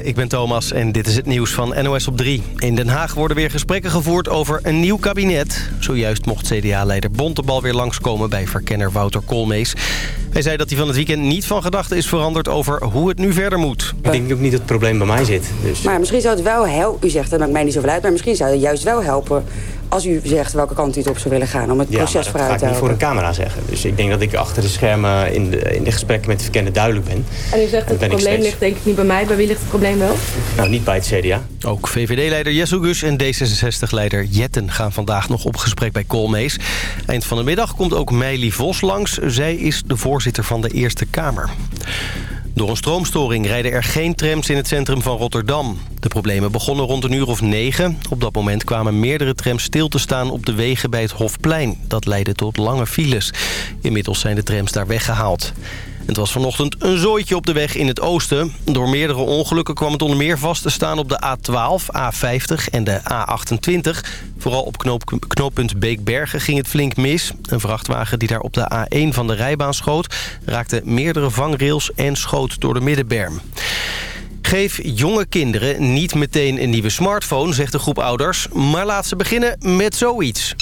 Ik ben Thomas en dit is het nieuws van NOS op 3. In Den Haag worden weer gesprekken gevoerd over een nieuw kabinet. Zojuist mocht CDA-leider Bontebal weer langskomen bij verkenner Wouter Koolmees. Hij zei dat hij van het weekend niet van gedachten is veranderd over hoe het nu verder moet. Ik denk ook niet dat het probleem bij mij zit. Dus. Maar misschien zou het wel helpen, u zegt dat maakt mij niet zoveel uit... maar misschien zou het juist wel helpen als u zegt welke kant u het op zou willen gaan... om het ja, proces maar dat vooruit ga te ik niet voor helpen. een camera zeggen. Dus ik denk dat ik achter de schermen in de, in de gesprekken met de verkenden duidelijk ben. En u zegt En het probleem steeds. ligt denk ik niet bij mij. Bij wie ligt het probleem wel? Nou, niet bij het CDA. Ook VVD-leider Jesselgus en D66-leider Jetten gaan vandaag nog op gesprek bij Koolmees. Eind van de middag komt ook Meili Vos langs. Zij is de voorzitter van de Eerste Kamer. Door een stroomstoring rijden er geen trams in het centrum van Rotterdam. De problemen begonnen rond een uur of negen. Op dat moment kwamen meerdere trams stil te staan op de wegen bij het Hofplein. Dat leidde tot lange files. Inmiddels zijn de trams daar weggehaald. Het was vanochtend een zooitje op de weg in het oosten. Door meerdere ongelukken kwam het onder meer vast te staan op de A12, A50 en de A28. Vooral op knoop, knooppunt Beekbergen ging het flink mis. Een vrachtwagen die daar op de A1 van de rijbaan schoot... raakte meerdere vangrails en schoot door de middenberm. Geef jonge kinderen niet meteen een nieuwe smartphone, zegt de groep ouders... maar laat ze beginnen met zoiets.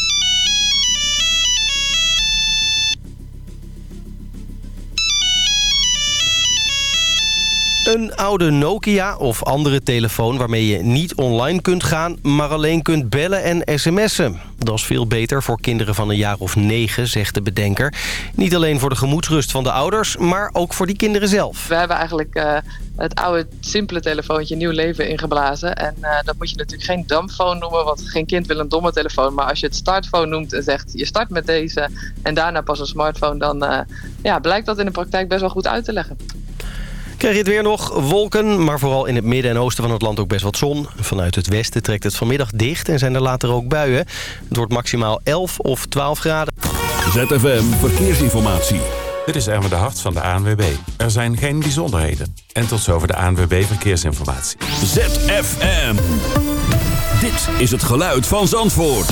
Een oude Nokia of andere telefoon waarmee je niet online kunt gaan... maar alleen kunt bellen en sms'en. Dat is veel beter voor kinderen van een jaar of negen, zegt de bedenker. Niet alleen voor de gemoedsrust van de ouders, maar ook voor die kinderen zelf. We hebben eigenlijk eh, het oude simpele telefoontje nieuw leven ingeblazen. En eh, dat moet je natuurlijk geen dumbphone noemen, want geen kind wil een domme telefoon. Maar als je het startphone noemt en zegt je start met deze en daarna pas een smartphone... dan eh, ja, blijkt dat in de praktijk best wel goed uit te leggen. Krijg je het weer nog? Wolken, maar vooral in het midden en oosten van het land ook best wat zon. Vanuit het westen trekt het vanmiddag dicht en zijn er later ook buien. Het wordt maximaal 11 of 12 graden. ZFM Verkeersinformatie. Dit is Erwin de Hart van de ANWB. Er zijn geen bijzonderheden. En tot zover de ANWB Verkeersinformatie. ZFM. Dit is het geluid van Zandvoort.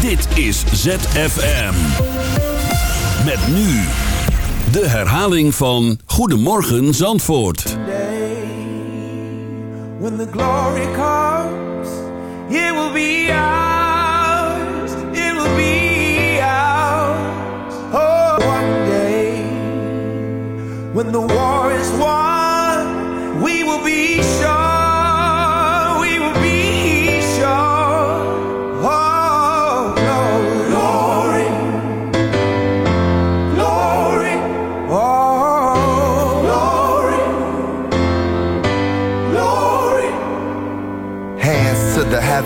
Dit is ZFM. Met nu de herhaling van Goedemorgen Zandvoort. When the glory comes, it will be ours. It will be ours. Oh, one day, when the war is won, we will be sure.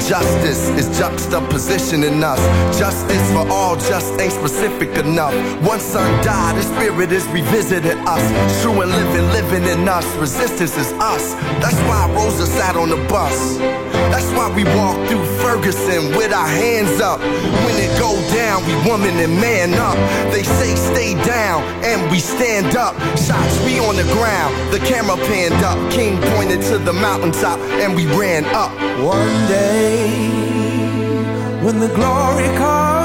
Justice is juxtaposition in us. Justice for all just ain't specific enough. One son died, his spirit is revisiting us. True and living, living in us. Resistance is us. That's why Rosa sat on the bus. That's why we walk through Ferguson with our hands up. When it go down, we woman and man up. They say stay down, and we stand up. Shots we on the ground, the camera panned up. King pointed to the mountaintop, and we ran up. One day, when the glory comes,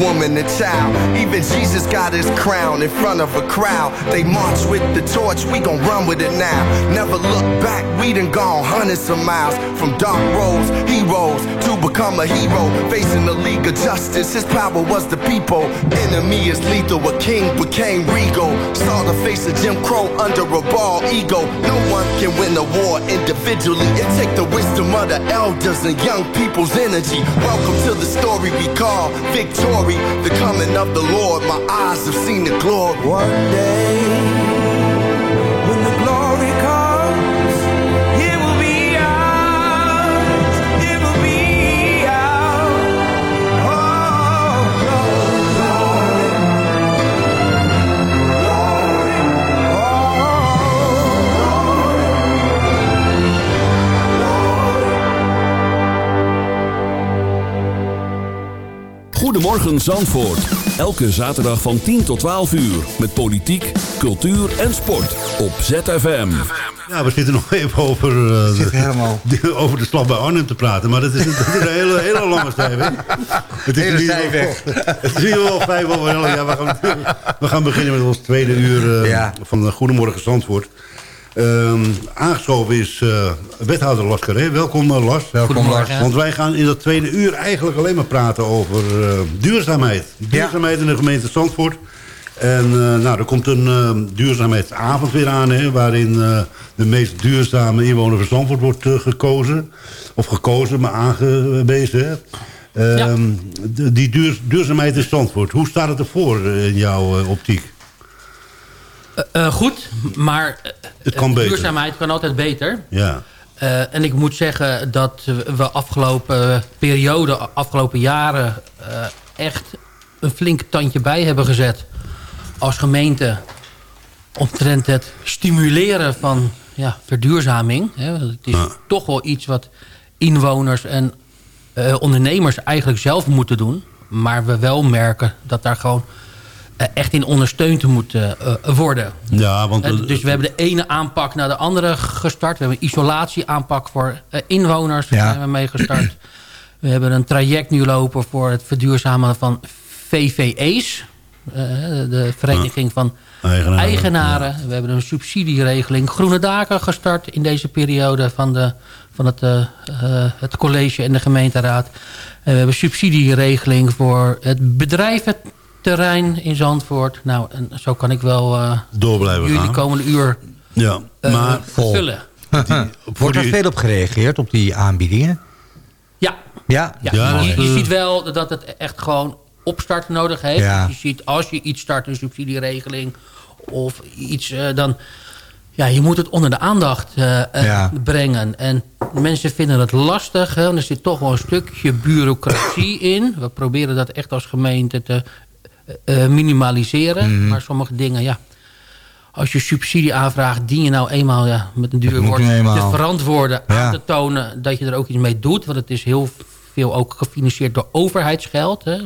woman, and child. Even Jesus got his crown in front of a crowd. They march with the torch, we gon' run with it now. Never look back, we done gone hundreds of miles. From dark roads, heroes, to become a hero. Facing the League of Justice, his power was the people. Enemy is lethal, a king became regal. Saw the face of Jim Crow under a ball ego. No one can win a war individually. It take the wisdom of the elders and young people's energy. Welcome to the story we call victory. The coming of the Lord, my eyes have seen the glory. One day, Goedemorgen Zandvoort. Elke zaterdag van 10 tot 12 uur. Met politiek, cultuur en sport. Op ZFM. Ja, we zitten nog even over, eh, Zit de, over de slag bij Arnhem te praten. Maar dat is, dat is een hele, hele lange zijweg. Het is geval- Het is geval vijf over elf. Ja, we, gaan, we gaan beginnen met ons tweede uur eh, Ja. van de Goedemorgen Zandvoort. Ehm, aangeschoven is eh, wethouder Las Carré. Welkom eh, Las. Welkom, Lars. Want wij gaan in dat tweede uur eigenlijk alleen maar praten over eh, duurzaamheid. Duurzaamheid in de gemeente Zandvoort. En nou, er komt een duurzaamheidsavond weer aan... Hè, waarin de meest duurzame inwoner van Zandvoort wordt gekozen. Of gekozen, maar aangewezen. Hè. Ehm, die duur- duurzaamheid in Zandvoort. Hoe staat het ervoor in jouw optiek? Eh, eh, goed, maar eh, Het kan beter. duurzaamheid kan altijd beter. Ja. En ik moet zeggen dat we afgelopen periode, afgelopen jaren... echt een flink tandje bij hebben gezet als gemeente... omtrent het stimuleren van ja, verduurzaming. Hè, het is toch wel iets wat inwoners en ondernemers eigenlijk zelf moeten doen. Maar we wel merken dat daar gewoon echt in ondersteund moet eh, eh, worden. Ja, want... Eh, dus we hebben de ene aanpak naar de andere gestart. We hebben een isolatieaanpak voor eh, inwoners Ja. zijn we mee gestart. We hebben een traject nu lopen voor het verduurzamen van VVE's. eh, de Vereniging van Eigenaren, Eigenaren. We hebben een subsidieregeling Groene Daken gestart in deze periode van, de, van het, eh, eh, het college en de gemeenteraad. En we hebben een subsidieregeling voor het bedrijventerrein in Zandvoort. Nou, en zo kan ik wel eh, Door blijven jullie gaan. komende uur Ja, eh, maar... vullen. Wordt er veel op gereageerd, op die aanbiedingen? Ja, Ja? ja. Je, eh, ziet wel dat het echt gewoon opstart nodig heeft. Ja. Dus je ziet als je iets start, een subsidieregeling of iets, eh, dan... Ja, je moet het onder de aandacht eh, eh, Ja. brengen. En mensen vinden het lastig. Hè, want er zit toch wel een stukje bureaucratie in. We proberen dat echt als gemeente te eh, eh, minimaliseren. Mhm. Maar sommige dingen, ja... Als je subsidie aanvraagt, dien je nou eenmaal ja, met een duur woord te verantwoorden Ja. aan te tonen dat je er ook iets mee doet. Want het is heel veel ook gefinancierd door overheidsgeld. Hè.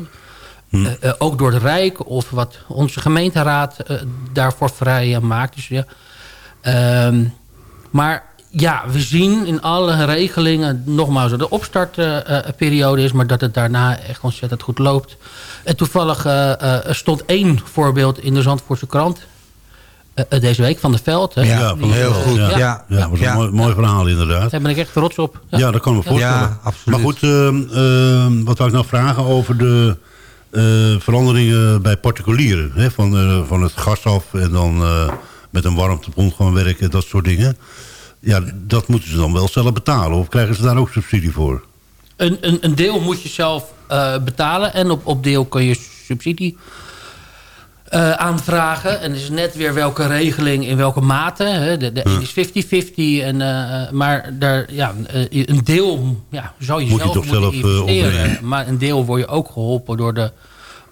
Hm. Eh, ook door het Rijk of wat onze gemeenteraad daarvoor vrij maakt. Dus, ja. Ehm, maar ja, we zien in alle regelingen, nogmaals, dat de opstartperiode is... maar dat het daarna echt ontzettend goed loopt. En toevallig eh, eh, stond één voorbeeld in de Zandvoortse krant... eh, eh, deze week van de Veld. Hè. Ja, Die, heel eh, goed. Ja, Ja, Ja, dat was Ja. een mooi, mooi verhaal inderdaad. daar ben ik echt trots op. Ja, dat kan ik me voorstellen. Ja, absoluut. Maar goed, ehm, ehm, wat wou ik nou vragen over de eh, veranderingen bij particulieren? Hè? Van, eh, van het gas af en dan eh, met een warmtepomp gaan werken, dat soort dingen. Ja, dat moeten ze dan wel zelf betalen. Of krijgen ze daar ook subsidie voor? Een, een, een deel moet je zelf eh, betalen en op, op deel kun je subsidie eh, aanvragen. En het is net weer welke regeling in welke mate. Hè. De, de is 50-50. En, eh, maar daar, ja, een deel ja, zou je Moet je zelf toch moeten zelf, maar een deel word je ook geholpen door de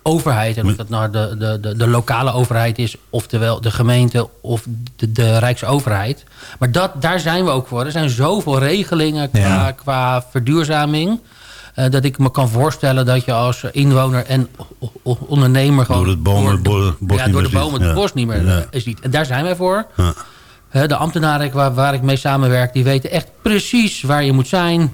overheid. En of dat nou de, de, de, de lokale overheid is, oftewel de gemeente of de, de Rijksoverheid. Maar dat, daar zijn we ook voor. Er zijn zoveel regelingen qua, Ja. qua verduurzaming. eh, dat ik me kan voorstellen dat je als inwoner en ondernemer gewoon... Door het bomen bo- bos ja, door de bomen het Ja. bos niet meer Ja. ziet. En daar zijn wij voor. De ambtenaren waar, waar ik mee samenwerk... die weten echt precies waar je moet zijn.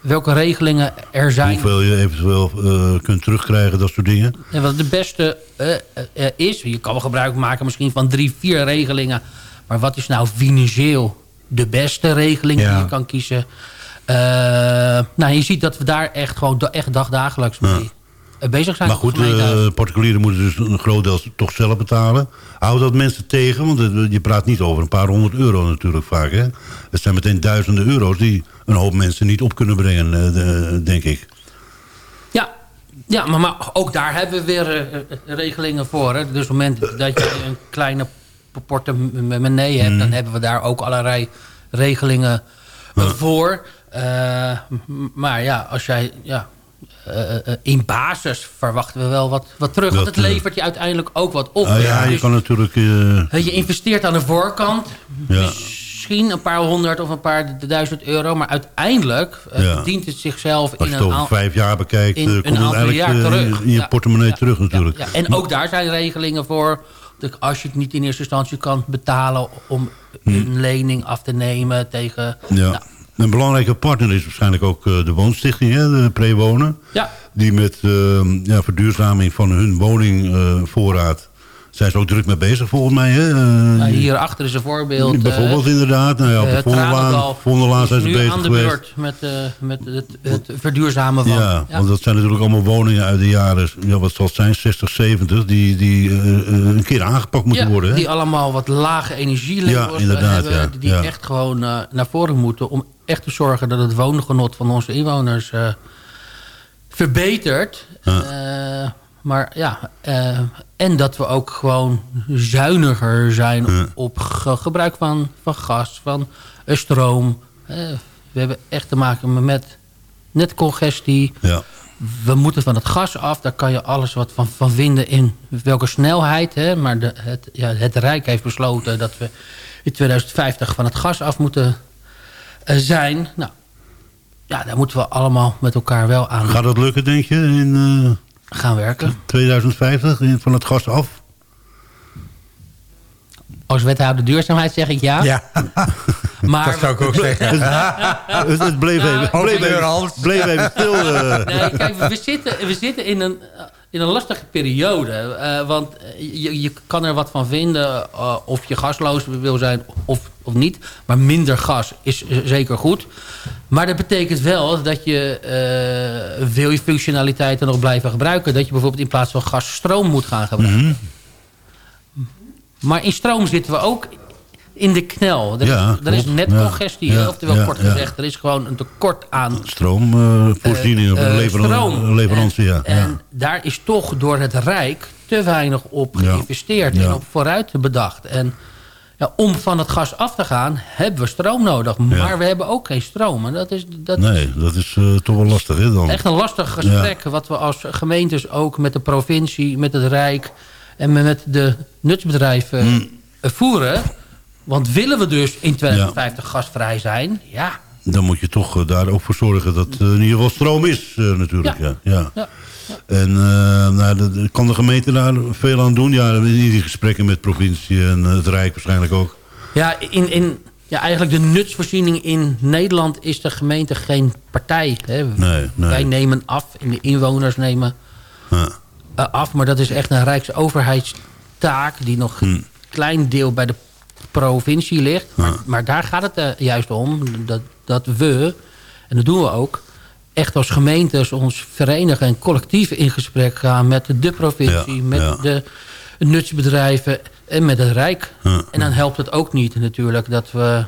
Welke regelingen er zijn. Hoeveel je eventueel eh, kunt terugkrijgen, dat soort dingen. En wat de beste eh, eh, is... je kan wel gebruik maken misschien van drie, vier regelingen... maar wat is nou financieel de beste regeling die je kan kiezen? Nou, je ziet dat we daar echt gewoon echt dagdagelijks mee bezig zijn. Maar goed, eh, particulieren moeten dus een groot deel toch zelf betalen. Houdt dat mensen tegen? Want je praat niet over een paar honderd euro natuurlijk vaak. Hè? Het zijn meteen duizenden euro's die een hoop mensen niet op kunnen brengen, eh, de- denk ik. Ja, ja maar, maar ook daar hebben we weer eh, eh, regelingen voor. Hè. Dus op het moment dat je een kleine portemonnee hebt... Mhm. dan hebben we daar ook allerlei regelingen eh, voor. Eh, maar ja, als jij... Ja, eh, eh, in basis verwachten we wel wat, wat terug. want Dat, het eh, levert je uiteindelijk ook wat op. Ah, ja, je Dus, kan natuurlijk... je investeert aan de voorkant... ja. Misschien een paar honderd of een paar duizend euro. Maar uiteindelijk Ja. verdient het zichzelf Als in je het een over aantal... vijf jaar bekijkt, in een het eigenlijk jaar terug. in je Ja. portemonnee terug natuurlijk. Ja, en ook daar zijn regelingen voor. Dat als je het niet in eerste instantie kan betalen... om een lening af te nemen tegen... Ja. Een belangrijke partner is waarschijnlijk ook eh, de woonstichting, hè, de Prewonen. Ja. Die met eh, ja, verduurzaming van hun woningvoorraad... zijn ze ook druk mee bezig volgens mij. Hè? Eh, Nou, hierachter is een voorbeeld. eh, Bijvoorbeeld inderdaad. Nou ja, op de eh, Vondellaan zijn ze bezig aan de beurt met, eh, met het, het verduurzamen van. Ja, want dat zijn natuurlijk allemaal woningen uit de jaren, ja, wat zal het zijn, 60, 70... die, die eh, eh, een keer aangepakt moeten Ja, worden. Hè? die allemaal wat lage energielevels Ja, inderdaad, hebben. ja, Die echt gewoon eh, naar voren moeten. Om echt te zorgen dat het woongenot van onze inwoners eh, verbetert. Eh, maar ja, eh, en dat we ook gewoon zuiniger zijn op, op ge- gebruik van, van gas, van stroom. We hebben echt te maken met net congestie. Ja. We moeten van het gas af. Daar kan je alles wat van, van vinden in welke snelheid. Hè? Maar de, het, ja, het Rijk heeft besloten dat we in 2050 van het gas af moeten zijn. Nou, ja, daar moeten we allemaal met elkaar wel aan Gaat dat lukken, denk je, in eh, gaan werken. 2050, in- van het gas af? Als wethouder duurzaamheid zeg ik ja. Ja. Maar, Dat zou ik ook zeggen. het, het bleef even, Nou, bleef even, bleef even stil. eh. Nee, kijk, we zitten, we zitten in, een, in een lastige periode. eh, want je, je kan er wat van vinden eh, of je gasloos wil zijn of, of niet. Maar minder gas is zeker goed. Maar dat betekent wel dat je... eh, wil je functionaliteiten nog blijven gebruiken... dat je bijvoorbeeld in plaats van gas stroom moet gaan gebruiken. Maar in stroom zitten we ook in de knel. Er, Ja, is, er net Ja. congestie, Ja, oftewel kort gezegd. Er is gewoon een tekort aan Stroomvoorziening, eh, eh, leveran stroom. leverantie, ja. En daar is toch door het Rijk te weinig op geïnvesteerd en op vooruit bedacht. En ja, om van het gas af te gaan, hebben we stroom nodig. Maar we hebben ook geen stroom. En dat is, dat Nee, dat is eh, toch wel lastig, hè, dan? is echt een lastig gesprek... wat we als gemeentes ook met de provincie, met het Rijk... en met de nutsbedrijven Hmm. voeren. Want willen we dus in 2050 gasvrij zijn... ja, Dan moet je toch eh, daar ook voor zorgen dat er in ieder geval stroom is, eh, natuurlijk. Ja. Ja. En eh, nou, kan de gemeente daar veel aan doen? Ja, in die gesprekken met provincie en het Rijk waarschijnlijk ook. Ja, in, in, ja, eigenlijk de nutsvoorziening in Nederland is de gemeente geen partij. Hè. Nee, nee. Wij nemen af en de inwoners nemen Ja. eh, af. Maar dat is echt een rijksoverheidstaak die nog een klein deel bij de provincie ligt. Maar, maar daar gaat het eh, juist om. Dat, dat we, en dat doen we ook, echt als gemeentes ons verenigen en collectief in gesprek gaan met de provincie, Ja, met ja. de nutsbedrijven en met het Rijk. Ja. En dan helpt het ook niet natuurlijk dat we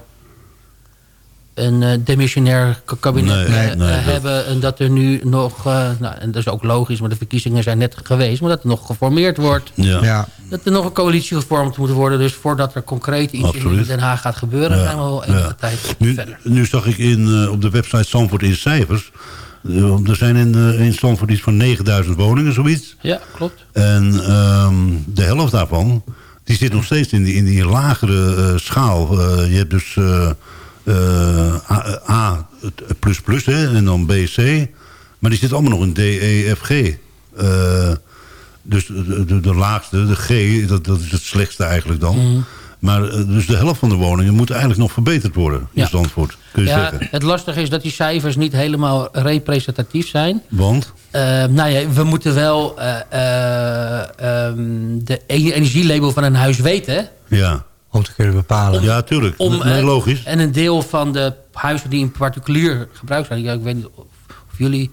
een eh, demissionair kabinet Nee, eh, nee, eh, nee, dat- hebben. En dat er nu nog, eh, nou, en dat is ook logisch, maar de verkiezingen zijn net geweest. Maar dat er nog geformeerd wordt. Ja. Ja. Dat er nog een coalitie gevormd moet worden. Dus voordat er concreet iets in. Den Haag gaat gebeuren... Ja, zijn we wel enige ja. tijd Nu, verder. nu zag ik in, eh, op de website Zandvoort in cijfers... er zijn in, eh, in Zandvoort iets van 9000 woningen, zoiets. Ja, klopt. En ehm, de helft daarvan, die zit nog steeds in die, in die lagere eh, schaal. Eh, je hebt dus A, A het plus plus, hè, en dan B, C. Maar die zit allemaal nog in D, E, F, G. Eh, dus de, de, de laagste, de G, dat, dat is het slechtste eigenlijk dan. Maar eh, dus de helft van de woningen moet eigenlijk nog verbeterd worden in Ja. Zandvoort, kun je Ja, zeggen. het lastige is dat die cijfers niet helemaal representatief zijn. Want? Eh, nou ja, we moeten wel eh, eh, ehm, de energielabel van een huis weten. Ja. Om te kunnen bepalen. ja, tuurlijk. Om, nee, eh, logisch. En een deel van de huizen die in particulier gebruikt zijn. Ik weet niet of, of jullie...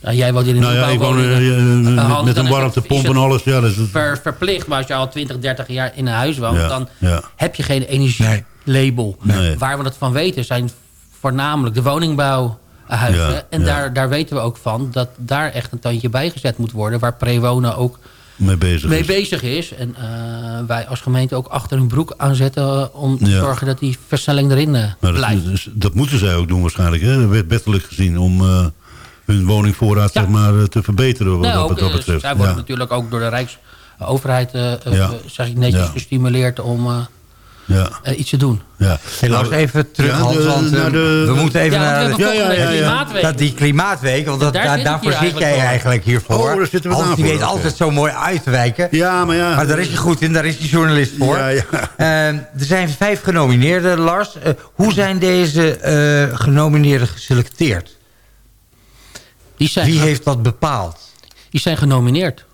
nou, jij woont in een Nou ja, ik woon nieuwbouwwoning, met, een warmtepomp en alles. Ja, dat is ver- verplicht. Maar als je al 20, 30 jaar in een huis woont... Ja, dan ja. heb je geen energielabel. Nee. Waar we het van weten zijn voornamelijk de woningbouwhuizen. Ja, en. Daar, daar weten we ook van dat daar echt een tandje bij gezet moet worden. Waar Prewonen ook mee bezig mee is. bezig is. En eh, wij als gemeente ook achter hun broek aanzetten... eh, om te Ja. zorgen dat die versnelling erin eh, blijft. dat, moeten zij ook doen waarschijnlijk, hè? wet- wettelijk gezien, om hun woningvoorraad zeg maar, te verbeteren wat, Nou, dat, ook, wat dat betreft. zij worden Ja. natuurlijk ook door de Rijksoverheid, zeg ik netjes, gestimuleerd om Ja. eh, iets te doen. Ja. Helaas even terug, Ja, Hans, de- want naar de- we moeten even Ja, naar volgende week Klimaatweek. Dat die klimaatweek, want dat, Daar daar, zit ik daarvoor zit eigenlijk jij eigenlijk hiervoor. Oh, daar zitten we Hans die weet altijd zo mooi uit te wijken. Ja, maar ja. Maar daar is hij goed in, daar is hij journalist voor. Ja, ja. Eh, er zijn vijf genomineerden, Lars. Eh, hoe zijn deze eh, genomineerden geselecteerd? Die zijn, Wie heeft dat bepaald? die zijn genomineerd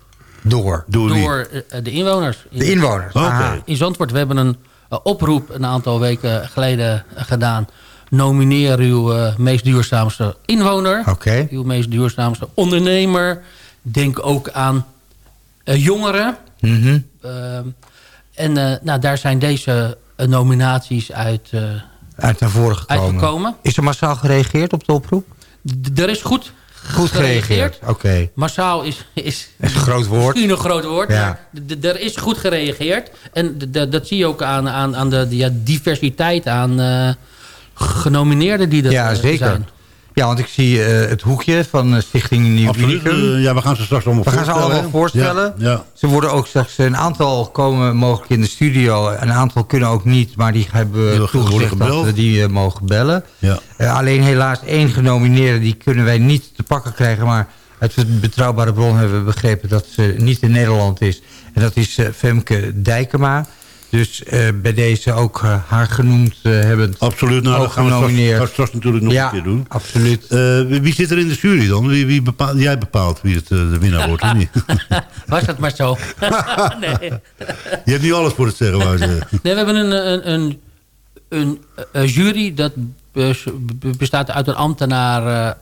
Door Door? de inwoners. In, De inwoners. Oké. Aha. in Zandvoort, we hebben een oproep een aantal weken geleden eh, gedaan. Nomineer uw eh, meest duurzaamste inwoner. Oké. Uw meest duurzaamste ondernemer. Denk ook aan eh, jongeren. Ehm, en eh, nou, daar zijn deze eh, nominaties uit eh, Uit naar voren gekomen. uitgekomen. Is er massaal gereageerd op de oproep? D- er is goed, Goed gereageerd. Oké. Massaal is, is, Dat is een groot woord. misschien een groot woord. Ja. Er is goed gereageerd. En dat zie je ook aan, aan, aan de, ja, diversiteit aan eh, genomineerden die er Ja, eh, zeker. zijn. Ja, want ik zie eh, het hoekje van eh, Stichting Nieuw Absoluut. Eh, ja, we gaan ze straks allemaal We gaan ze voorstellen. allemaal voorstellen. Ja, ja. Ze worden ook straks, een aantal komen mogelijk in de studio. Een aantal kunnen ook niet, maar die hebben worden toegezegd dat we die mogen bellen. Ja. Alleen helaas één genomineerde, die kunnen wij niet te pakken krijgen. Maar uit een betrouwbare bron hebben we begrepen dat ze niet in Nederland is. En dat is Femke Dijkema. Dus eh, bij deze ook eh, haar genoemd eh hebben. Absoluut, nou, dat gaan we straks, genomineerd. gaan we straks natuurlijk nog Ja, een keer doen. absoluut. Eh, wie, zit er in de jury dan? Wie, wie bepaalt, jij bepaalt wie het, de winnaar wordt, of niet? Was dat maar zo. nee. Je hebt niet alles voor het zeggen, zeggen. nee, we hebben een, een, een, een, jury dat bes- be- bestaat uit een ambtenaar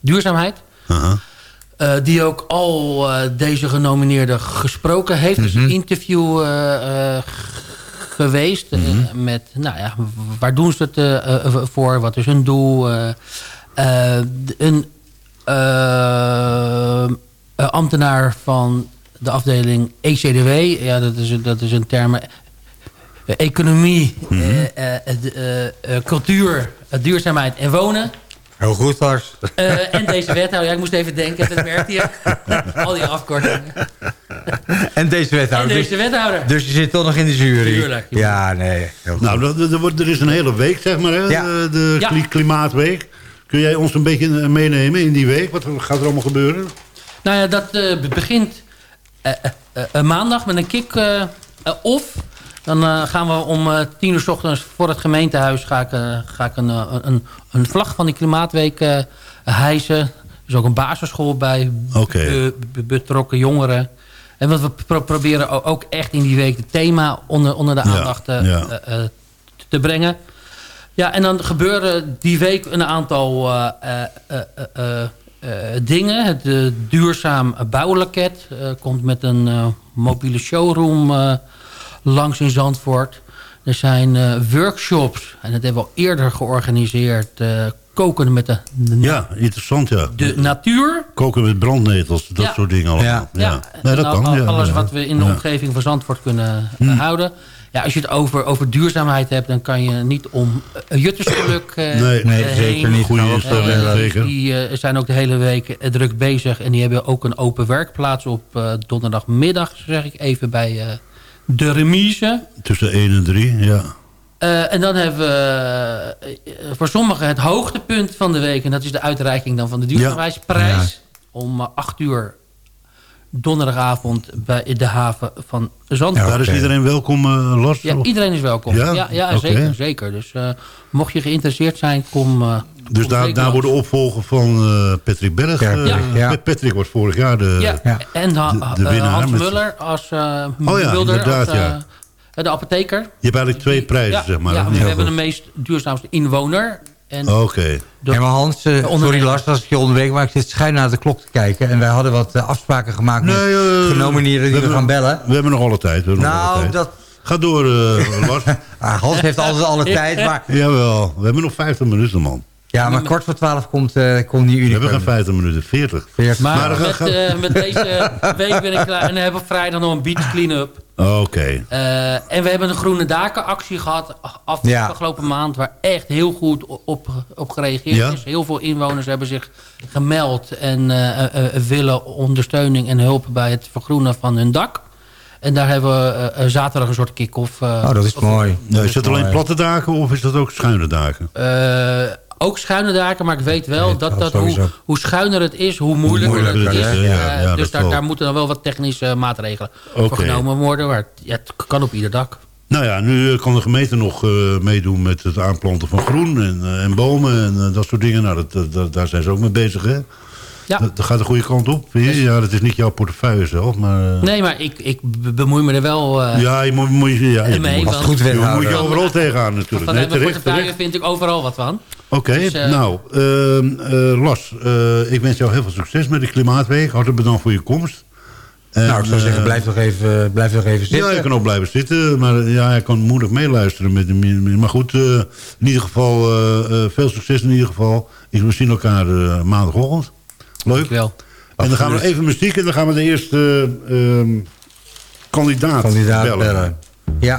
duurzaamheid. Aha. Eh, die ook al eh, deze genomineerden gesproken heeft. Er is een interview eh, geweest eh, met, nou ja, waar doen ze het voor? Wat is hun doel? een ambtenaar van de afdeling ECDW, ja, dat is, een- dat is een term... economie, eh, cultuur, duurzaamheid en wonen. Heel goed, Lars. Eh, en deze wethouder, ja, ik moest even denken, dat merkt hier. Al die afkortingen. En deze En wethouder. deze wethouder. Dus je zit toch nog in de jury? Tuurlijk. Ja, nee. Heel goed. Nou, er, er er is een hele week, zeg maar, hè? Ja. De, de Ja. kli- Klimaatweek. Kun jij ons een beetje eh, meenemen in die week? Wat gaat er allemaal gebeuren? Nou ja, dat eh, be- begint eh, eh, eh, maandag met een kick-off. Dan eh, gaan we om eh, tien uur s ochtends voor het gemeentehuis... ga ik, eh, ga ik een, een, een vlag van die Klimaatweek hijsen. Er is ook een basisschool bij betrokken jongeren. En wat we pro- proberen ook echt in die week... het thema onder, onder de aandacht ja. te brengen. Ja, en dan gebeuren die week een aantal dingen. Het duurzaam bouwloket komt met een mobiele showroom langs in Zandvoort. Er zijn eh, workshops, en dat hebben we al eerder georganiseerd... eh, koken met de, Ja, interessant, ja. de natuur. Koken met brandnetels, dat Ja. soort dingen allemaal. Ja. Ja. Nee, dat al- kan, ja. Alles ja. wat we in de Ja. omgeving van Zandvoort kunnen eh, houden. Ja, als je het over, over duurzaamheid hebt... dan kan je niet om juttersgeluk eh Nee, Nee, zeker niet. Goeie Nou. Die eh, zijn ook de hele week druk bezig. En die hebben ook een open werkplaats op eh, donderdagmiddag, zeg ik even, bij eh, de remise. Tussen 1 en 3, ja. Eh, en dan hebben we eh, voor sommigen het hoogtepunt van de week. En dat is de uitreiking dan van de duurzaamheidsprijs. Om eh, acht uur donderdagavond bij de haven van Zandvoort. Daar is iedereen welkom, eh Lars? Ja, iedereen is welkom. Ja? Ja, ja, zeker, zeker. Dus eh, mocht je geïnteresseerd zijn, kom... Dus daar, daar wordt de opvolger van eh, Patrick Berg. eh, Ja. Ja. Patrick was vorig jaar de, Ja, en ha- de, de eh, winnaar. Hans met- Muller als uh, Oh ja, inderdaad, als, ja. de apotheker. Je hebt eigenlijk twee prijzen, zeg maar. ja, we hebben de meest duurzaamste inwoner. En Oké. Ja, maar Hans, sorry Lars als ik je onderbreek, maar ik zit schuin naar de klok te kijken. En wij hadden wat afspraken gemaakt met Nee, eh, genomineerden die we, gaan bellen. We hebben nog alle tijd. We hebben nog alle Nou, tijd. dat... Ga door, eh, Lars. Ah, Hans heeft altijd alle tijd, maar... Jawel, we hebben nog 50 minuten, man. Ja, maar kwart voor twaalf komt, eh komt die We hebben geen Unicum. 50 minuten, 40. Maar, Maar dan met, eh, met deze week ben ik klaar. En dan hebben we vrijdag nog een beach clean-up. Oké. Eh, en we hebben een groene daken actie gehad Ja. afgelopen maand... waar echt heel goed op, op gereageerd Ja. is. Heel veel inwoners hebben zich gemeld... en willen ondersteuning en hulp bij het vergroenen van hun dak. En daar hebben we zaterdag een soort kick-off. eh, Oh, dat is mooi. Ja, is dat alleen mooi. platte daken of is dat ook schuine daken? Eh, ook schuine daken, maar ik weet wel dat, dat hoe, hoe schuiner het is, hoe moeilijker, moeilijker het is. ja, Eh, ja, dus daar, daar moeten dan wel wat technische maatregelen Oké. voor genomen worden. Maar het, ja, het kan op ieder dak. Nou ja, nu eh, kan de gemeente nog eh, meedoen met het aanplanten van groen en, eh, en bomen en eh, dat soort dingen. Nou, dat, daar zijn ze ook mee bezig, hè? Ja. Dat, dat gaat de goede kant op. Je? Ja, dat is niet jouw portefeuille zelf, maar... eh, Nee, maar ik, ik be- bemoei me er wel eh, ja, je moet, moet je, ja, je mee. moet, Als het goed je moet je overal tegenaan natuurlijk. Van Nee, mijn terecht, portefeuille terecht. vind ik overal wat van. Oké, Dus, eh, nou, ehm, eh, Las, eh, ik wens jou heel veel succes met de Klimaatweek. Hartelijk bedankt voor je komst. En, Nou, ik zou zeggen, blijf nog even, blijf nog even zitten. Ja, je kan ook blijven zitten, maar ja, hij kan moeilijk meeluisteren. Met de, maar goed, eh, in ieder geval, eh, eh, veel succes in ieder geval. Ik- We zien elkaar eh, maandagochtend. Leuk. Dankjewel. En dan gaan we even muziek en dan gaan we de eerste eh, ehm, kandidaat, Kandidaat bellen. bellen. Ja.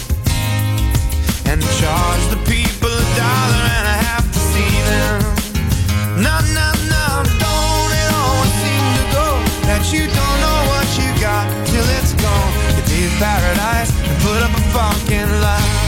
And charge the people a dollar and a half to see them. No, no, no, don't it always seem to go that you don't know what you got till it's gone. You did paradise and put up a parking lot.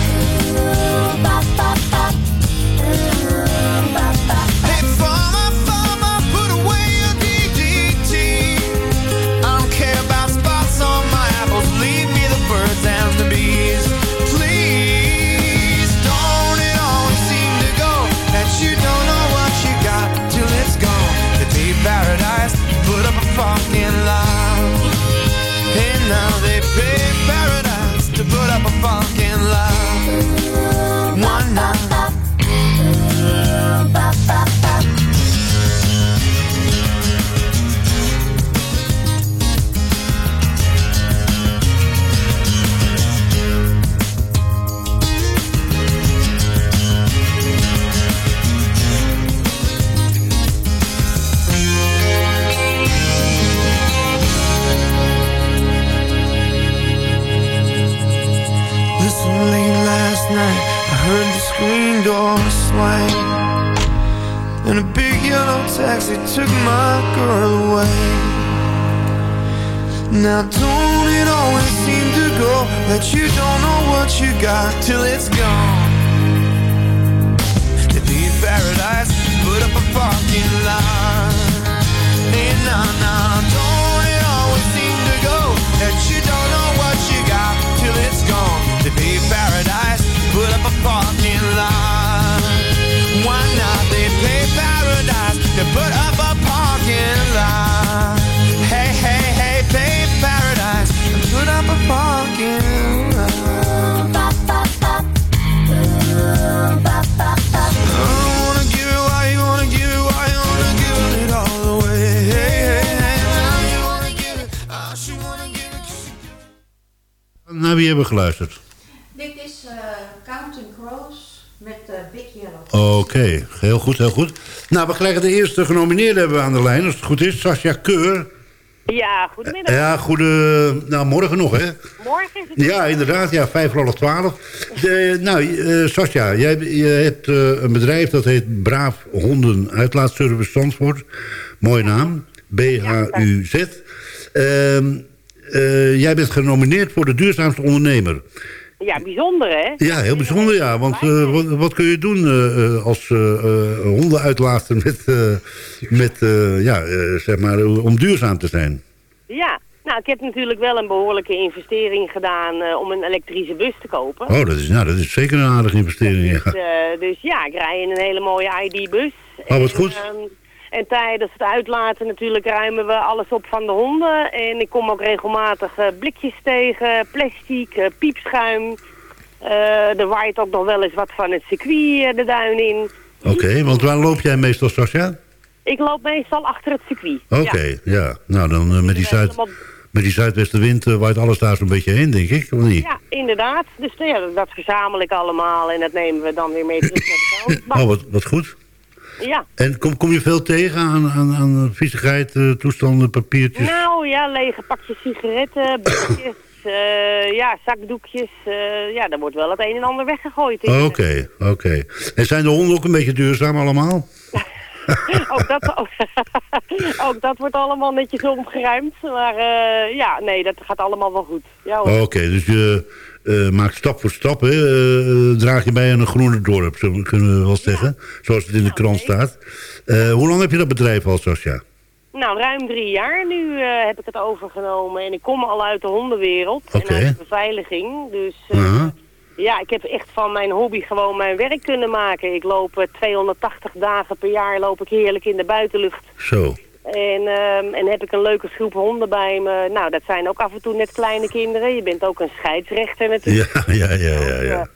Geluisterd? Dit is eh Counting Crows met uh, Big Yellow. Oké, heel goed, heel goed. Nou, we krijgen de eerste genomineerde hebben we aan de lijn, als het goed is. Sascha Keur. Ja, goedemiddag. Ja, goede... Nou, morgen nog, hè? Morgen is het... Ja, inderdaad. Ja, vijf voor half twaalf. De, nou, uh, Sascha, jij je hebt uh, een bedrijf dat heet Braaf Honden Uitlaatservice Zandvoort. Mooie naam. B-H-U-Z. Uh, uh, jij bent genomineerd voor de duurzaamste ondernemer. Ja, bijzonder hè? Ja, heel bijzonder ja. Want uh, wat, wat, kun je doen uh, als honden uitlaten met, met ja, zeg maar, om duurzaam te zijn? Ja, nou ik heb natuurlijk wel een behoorlijke investering gedaan om een elektrische bus te kopen. Oh, dat is, nou, dat is zeker een aardige investering. Dus, ja. dus ja, ik rij in een hele mooie ID-bus. Oh, wat goed. En, en tijdens het uitlaten natuurlijk ruimen we alles op van de honden. En ik kom ook regelmatig uh, blikjes tegen, plastic, uh, piepschuim. Uh, er waait ook nog wel eens wat van het circuit de duin in. Oké, okay, want waar loop jij meestal, Sascha? Ik loop meestal achter het circuit. Oké, okay, ja. ja. Nou, dan met die, zuid, met die zuidwestenwind waait alles daar zo'n beetje heen, denk ik, of niet? Ja, inderdaad. Dus ja, dat verzamel ik allemaal en dat nemen we dan weer mee terug naar de kant. Oh, wat, wat goed. Ja. En kom, kom je veel tegen aan, aan, aan viezigheid, uh, toestanden, papiertjes? Nou ja, lege pakjes sigaretten, blikjes, uh, ja, zakdoekjes. Uh, ja, daar wordt wel het een en ander weggegooid. Oké, oké. Okay, okay. En zijn de honden ook een beetje duurzaam allemaal? ook, dat, ook, ook, dat wordt allemaal netjes omgeruimd. Maar ja, nee, dat gaat allemaal wel goed. Ja, Oké, okay, dus je uh, maakt stap voor stap. Hè? Uh, draag je bij aan een groene dorp, zo kunnen we wel zeggen. Ja. Zoals het in de krant staat. hoe lang heb je dat bedrijf al, Sascha? Nou, ruim drie jaar nu heb ik het overgenomen. En ik kom al uit de hondenwereld en uit de beveiliging. Dus... -huh. Ja, ik heb echt van mijn hobby gewoon mijn werk kunnen maken. Ik loop 280 dagen per jaar loop ik heerlijk in de buitenlucht. Zo. En, um, en heb ik een leuke groep honden bij me. Nou, dat zijn ook af en toe net kleine kinderen. Je bent ook een scheidsrechter natuurlijk. Ja, ja, ja, ja. ja.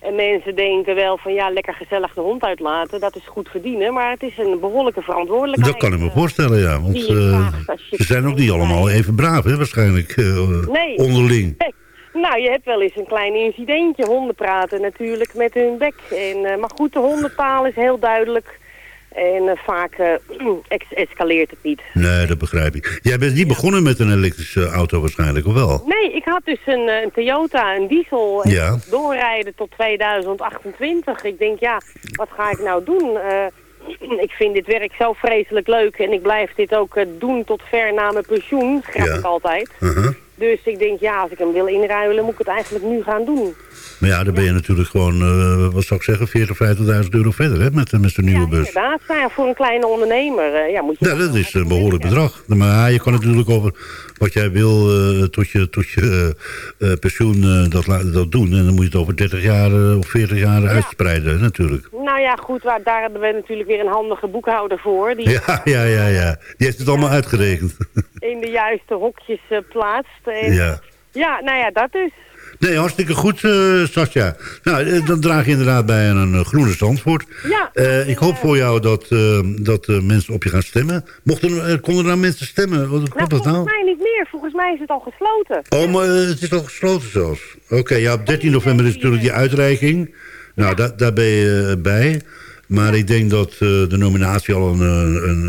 En mensen denken wel van ja, lekker gezellig de hond uitlaten. Dat is goed verdienen, maar het is een behoorlijke verantwoordelijkheid. Dat kan ik me voorstellen, ja. Want uh, ze zijn ook niet allemaal even braaf, hè, waarschijnlijk. Uh, nee. Onderling. Nee. Nou, je hebt wel eens een klein incidentje. Honden praten natuurlijk met hun bek. En, uh, maar goed, de hondentaal is heel duidelijk. En uh, vaak uh, escaleert het niet. Nee, dat begrijp ik. Jij bent niet begonnen met een elektrische auto waarschijnlijk, of wel? Nee, ik had dus een, een Toyota, een diesel. En ja. doorrijden tot 2028. Ik denk, ja, wat ga ik nou doen? Ik vind dit werk zo vreselijk leuk. En ik blijf dit ook doen tot ver na mijn pensioen. Ja. ik altijd. -huh. Dus ik denk, ja, als ik hem wil inruilen, moet ik het eigenlijk nu gaan doen. Maar ja, dan ben je natuurlijk gewoon, uh, wat zou ik zeggen, 40, 50.000 euro verder hè, met, met de nieuwe ja, bus. inderdaad. Nou ja, voor een kleine ondernemer uh, ja, moet je... Ja, dat is een behoorlijk bedrag. Maar je kan natuurlijk over wat jij wil uh, tot je, tot je pensioen dat, dat doen. En dan moet je het over 30 jaar of 40 jaar ja. uitspreiden natuurlijk. Nou ja, goed, waar, daar hebben we natuurlijk weer een handige boekhouder voor. Die, ja, ja, ja, ja. Die heeft het allemaal uitgerekend. In de juiste hokjes plaatst. En, ja. Ja, nou ja, dat dus. Nee, hartstikke goed, uh, Sascha. Nou, dan draag je inderdaad bij een uh, groene Zandvoort. Ja. Uh, ik hoop voor jou dat, dat mensen op je gaan stemmen. Mochten, konden er nou mensen stemmen? Wat nou, dat nou? Volgens mij niet meer. Volgens mij is het al gesloten. Oh, maar het is al gesloten zelfs. Oké, okay, ja, op 13 november is natuurlijk die uitreiking. Nou, ja. da daar ben je bij. Maar ik denk dat de nominatie al een, een,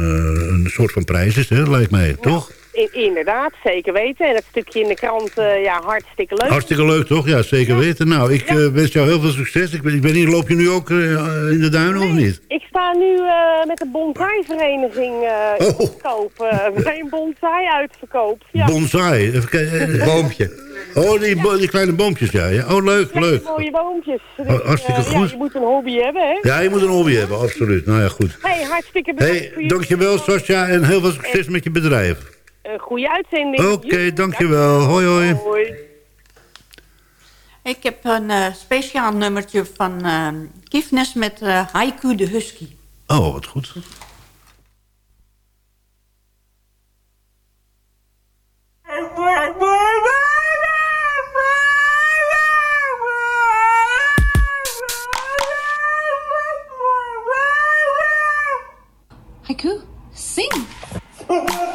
een, soort van prijs is, hè, lijkt mij, ja. toch? In, inderdaad, zeker weten. En dat stukje in de krant, uh, ja, hartstikke leuk. Hartstikke leuk, toch? Ja, zeker ja. weten. Nou, ik ja. uh, wens jou heel veel succes. Ik ben, ik ben hier, loop je nu ook uh, in de duinen nee, of niet? Ik sta nu met de bonsai-vereniging oh. uitverkoop. bij een bonsai-uitverkoop. Ja. Bonsai? Even kijken. Boompje. Oh, die, bo die, kleine boompjes, ja. ja. Oh, leuk, ja, leuk. mooie boompjes. Dus, oh, hartstikke goed. Ja, je moet een hobby hebben, hè? Ja, je moet een hobby hebben, absoluut. Nou ja, goed. hey, hartstikke bedankt hey, dankjewel, Sascha, en heel veel succes en... met je bedrijf. Een goede uitzending. Oké, okay, dankjewel. Hoi, hoi. hoi. Ik heb een uh, speciaal nummertje van uh, Kifnes met uh, Haiku de Husky. Oh, wat goed. Haiku, sing!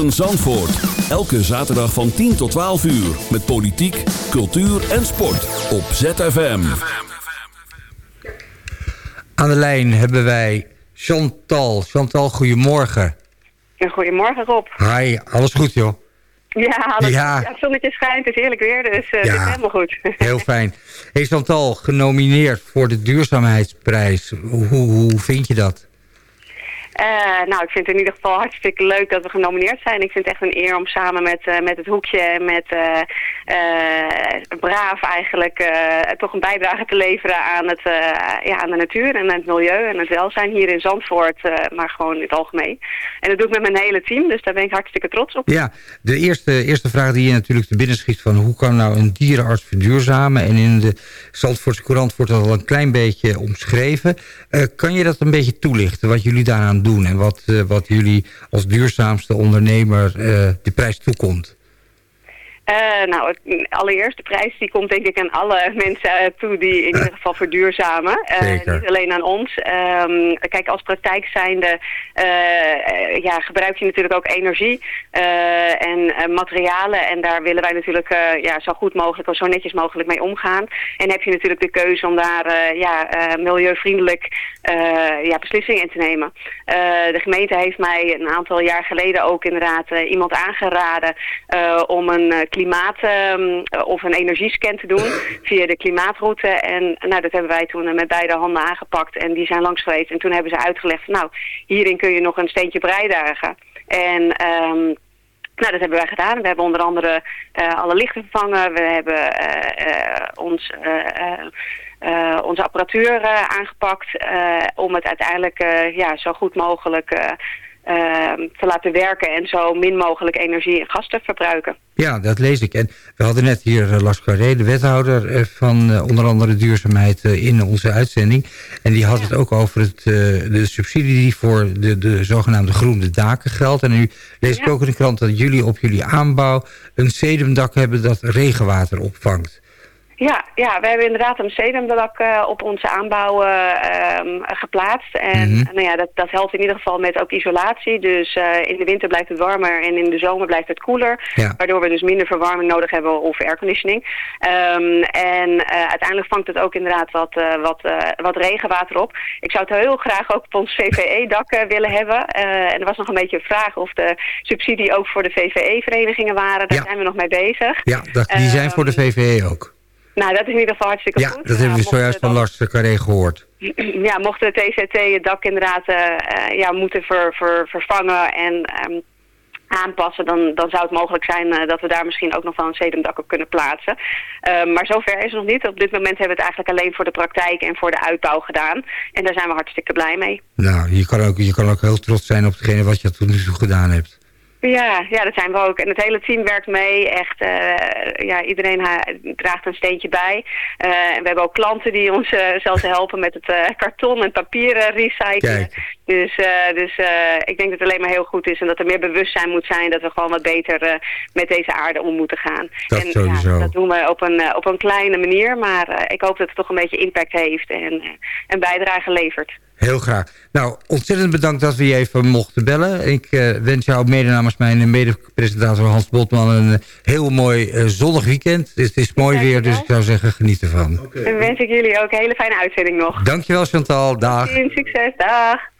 Goedemorgen Zandvoort. Elke zaterdag van 10 tot 12 uur. Met politiek, cultuur en sport. Op ZFM. Aan de lijn hebben wij Chantal. Chantal, goedemorgen. Goedemorgen Rob. Hi, alles goed joh? Ja, alles Ja. goed. ja, het zonnetje schijnt, het is heerlijk weer, dus eh, Ja. het is helemaal goed. Heel fijn. Hey Chantal, genomineerd voor de duurzaamheidsprijs. Hoe, hoe vind je dat? Eh, nou, ik vind het in ieder geval hartstikke leuk dat we genomineerd zijn. Ik vind het echt een eer om samen met, eh, met het hoekje en met eh, Braaf eigenlijk toch een bijdrage te leveren aan, het, ja, aan de natuur en het milieu en het welzijn hier in Zandvoort, maar gewoon in het algemeen. En dat doe ik met mijn hele team, dus daar ben ik hartstikke trots op. Ja, de eerste, eerste vraag die je natuurlijk te binnen schiet van... hoe kan nou een dierenarts verduurzamen? En in de Zandvoortse Courant wordt dat al een klein beetje omschreven. Kan je dat een beetje toelichten, wat jullie daaraan doen... en wat, eh, wat jullie als duurzaamste ondernemer eh, de prijs toekomt? Eh, nou, het- allereerst, de prijs die komt denk ik aan alle mensen eh, toe die in ieder geval verduurzamen. Eh, niet alleen aan ons. Ehm, kijk, als praktijk zijnde ja, gebruik je natuurlijk ook energie en materialen. En daar willen wij natuurlijk ja, zo goed mogelijk of zo netjes mogelijk mee omgaan. En heb je natuurlijk de keuze om daar ja, milieuvriendelijk ja, beslissingen in te nemen. De gemeente heeft mij een aantal jaar geleden ook inderdaad iemand aangeraden om een klimaat ehm, eh, of een energiescan te doen via de klimaatroute. En nou, dat hebben wij toen met beide handen aangepakt en die zijn langs geweest. En toen hebben ze uitgelegd, van, nou, hierin kun je nog een steentje bijdragen. En... ehm, nou, dat hebben wij gedaan. We hebben onder andere eh, alle lichten vervangen. We hebben eh, eh, ons, onze apparatuur aangepakt om het uiteindelijk ja, zo goed mogelijk te laten werken en zo min mogelijk energie en gas te verbruiken. Ja, dat lees ik. En we hadden net hier eh, Las Carré, de wethouder eh, van eh, onder andere duurzaamheid in onze uitzending. En die had het ook over het, de subsidie die voor de, de zogenaamde groene daken geldt. En nu lees ik ook in de krant dat jullie op jullie aanbouw een sedumdak hebben dat regenwater opvangt. Ja, ja, we hebben inderdaad een sedumdak eh, op onze aanbouw eh, ehm, geplaatst. En Mhm. nou ja, dat, dat helpt in ieder geval met ook isolatie. Dus eh, in de winter blijft het warmer en in de zomer blijft het koeler. Ja. Waardoor we dus minder verwarming nodig hebben of airconditioning. Ehm, en uiteindelijk vangt het ook inderdaad wat, wat, wat regenwater op. Ik zou het heel graag ook op ons VVE-dak willen hebben. En er was nog een beetje een vraag of de subsidie ook voor de VVE-verenigingen waren. Daar zijn we nog mee bezig. Ja, dat, die zijn voor de VVE ook. Nou, dat is in ieder geval hartstikke Ja, goed. dat hebben we Nou, zojuist van Lars Carré gehoord. Ja, mocht de TCT het dak inderdaad eh, eh, ja, moeten ver, ver- vervangen en ehm, aanpassen, dan, dan zou het mogelijk zijn eh, dat we daar misschien ook nog wel een sedumdak op kunnen plaatsen. Ehm, maar zover is het nog niet. Op dit moment hebben we het eigenlijk alleen voor de praktijk en voor de uitbouw gedaan. En daar zijn we hartstikke blij mee. Nou, je kan, ook, je kan ook heel trots zijn op hetgene wat je tot nu toe gedaan hebt. Ja, ja, dat zijn we ook. En het hele team werkt mee. Echt, eh, ja, iedereen draagt een steentje bij. Eh, en we hebben ook klanten die ons eh, zelfs helpen met het karton en papier eh, recyclen. Dus, eh, dus eh, ik denk dat het alleen maar heel goed is en dat er meer bewustzijn moet zijn dat we gewoon wat beter eh, met deze aarde om moeten gaan. Dat en sowieso. Ja, dat doen we op een, op een kleine manier, maar ik hoop dat het toch een beetje impact heeft en een bijdrage levert. Heel graag. Nou, ontzettend bedankt dat we je even mochten bellen. Ik wens jou mede namens mijn mede-presentator Hans Botman een heel mooi zonnig weekend. Het is mooi weer, dus ik zou zeggen geniet ervan. En wens ik jullie ook een hele fijne uitzending nog. Dankjewel Chantal, dag. Succes, dag.